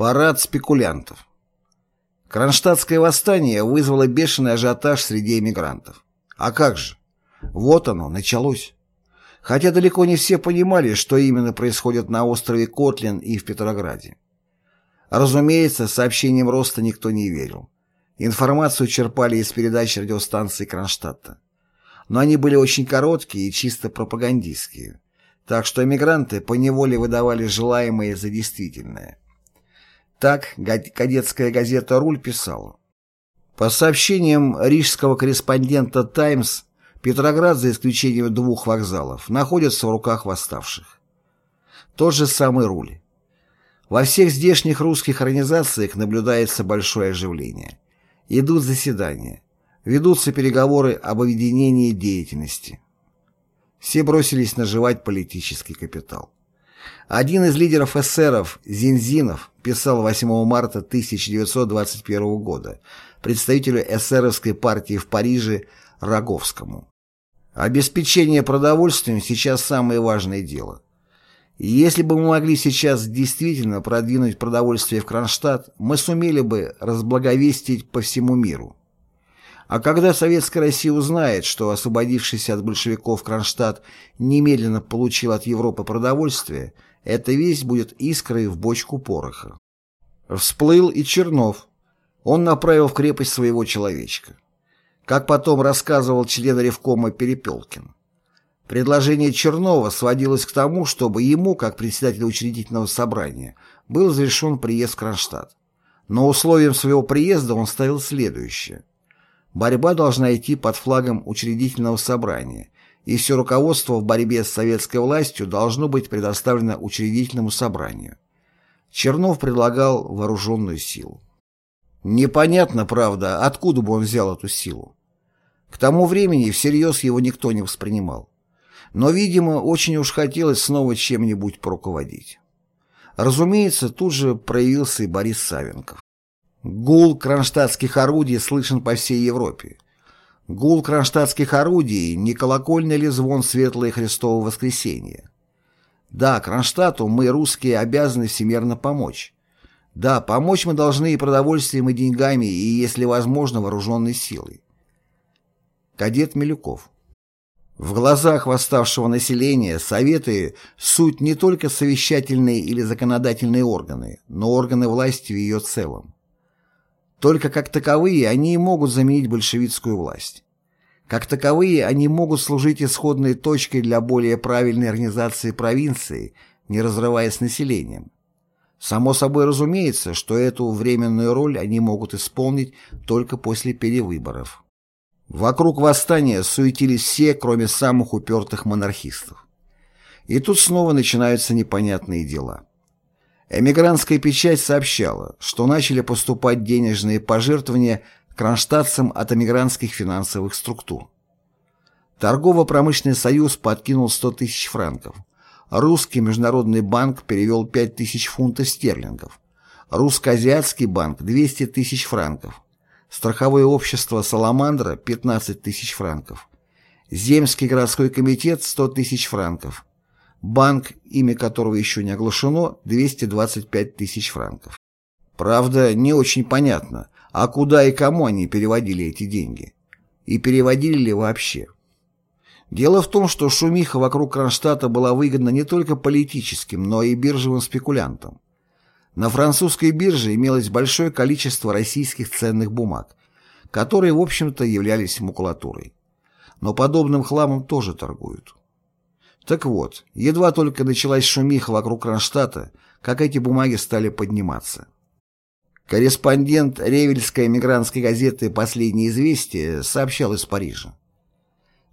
Парад спекулянтов. Кронштадтское восстание вызвало бешеный ажиотаж среди эмигрантов. А как же? Вот оно, началось. Хотя далеко не все понимали, что именно происходит на острове Котлин и в Петрограде. Разумеется, сообщениям роста никто не верил. Информацию черпали из передач радиостанции Кронштадта. Но они были очень короткие и чисто пропагандистские. Так что эмигранты поневоле выдавали желаемое за действительное. Так кадетская газета «Руль» писала. По сообщениям рижского корреспондента «Таймс», Петроград, за исключением двух вокзалов, находится в руках восставших. Тот же самый «Руль». Во всех здешних русских организациях наблюдается большое оживление. Идут заседания. Ведутся переговоры об объединении деятельности. Все бросились наживать политический капитал. Один из лидеров эсеров, Зинзинов, писал 8 марта 1921 года представителю эсеровской партии в Париже Роговскому. Обеспечение продовольствием сейчас самое важное дело. Если бы мы могли сейчас действительно продвинуть продовольствие в Кронштадт, мы сумели бы разблаговестить по всему миру. А когда Советская Россия узнает, что освободившийся от большевиков Кронштадт немедленно получил от Европы продовольствие, эта весть будет искрой в бочку пороха. Всплыл и Чернов. Он направил в крепость своего человечка. Как потом рассказывал член Ревкома Перепелкин. Предложение Чернова сводилось к тому, чтобы ему, как председателю учредительного собрания, был разрешен приезд в Кронштадт. Но условием своего приезда он ставил следующее. Борьба должна идти под флагом учредительного собрания, и все руководство в борьбе с советской властью должно быть предоставлено учредительному собранию. Чернов предлагал вооруженную силу. Непонятно, правда, откуда бы он взял эту силу. К тому времени всерьез его никто не воспринимал. Но, видимо, очень уж хотелось снова чем-нибудь поруководить. Разумеется, тут же проявился и Борис Савенков. Гул кронштадтских орудий слышен по всей Европе. Гул кронштадтских орудий не колокольный ли звон светлое Христово воскресенье? Да, Кронштадту мы, русские, обязаны всемерно помочь. Да, помочь мы должны и продовольствием, и деньгами, и, если возможно, вооруженной силой. Кадет Милюков в глазах восставшего населения Советы – суть не только совещательные или законодательные органы, но органы власти в ее целом. Только как таковые они и могут заменить большевистскую власть. Как таковые они могут служить исходной точкой для более правильной организации провинции, не разрываясь с населением. Само собой разумеется, что эту временную роль они могут исполнить только после перевыборов. Вокруг восстания суетились все, кроме самых упертых монархистов. И тут снова начинаются непонятные дела. Эмигрантская печать сообщала, что начали поступать денежные пожертвования кронштадтцам от эмигрантских финансовых структур. Торгово-промышленный союз подкинул 100 тысяч франков. Русский международный банк перевел 5 тысяч фунтов стерлингов. Русско-азиатский банк – 200 тысяч франков. Страховое общество «Саламандра» – 15 тысяч франков. Земский городской комитет – 100 тысяч франков. Банк, имя которого еще не оглашено, 225 тысяч франков. Правда, не очень понятно, а куда и кому они переводили эти деньги. И переводили ли вообще. Дело в том, что шумиха вокруг Кронштадта была выгодна не только политическим, но и биржевым спекулянтам. На французской бирже имелось большое количество российских ценных бумаг, которые, в общем-то, являлись макулатурой. Но подобным хламом тоже торгуют. Так вот, едва только началась шумиха вокруг Кронштадта, как эти бумаги стали подниматься. Корреспондент Ревельской эмигрантской газеты «Последние известия» сообщал из Парижа.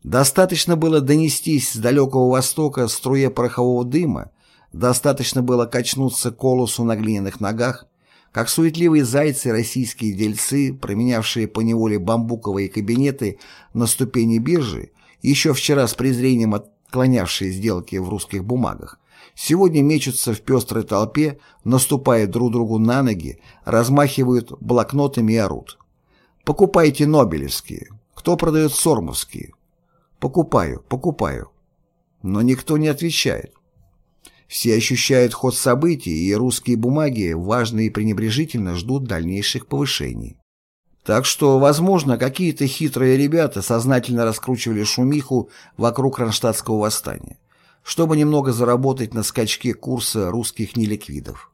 Достаточно было донестись с далекого востока струе порохового дыма, достаточно было качнуться колосу на глиняных ногах, как суетливые зайцы российские дельцы, променявшие по неволе бамбуковые кабинеты на ступени биржи, еще вчера с презрением от клонявшие сделки в русских бумагах, сегодня мечутся в пестрой толпе, наступая друг другу на ноги, размахивают блокнотами и орут. «Покупайте нобелевские. Кто продает сормовские?» «Покупаю, покупаю». Но никто не отвечает. Все ощущают ход событий, и русские бумаги важно и пренебрежительно ждут дальнейших повышений. Так что, возможно, какие-то хитрые ребята сознательно раскручивали шумиху вокруг кронштадтского восстания, чтобы немного заработать на скачке курса русских неликвидов.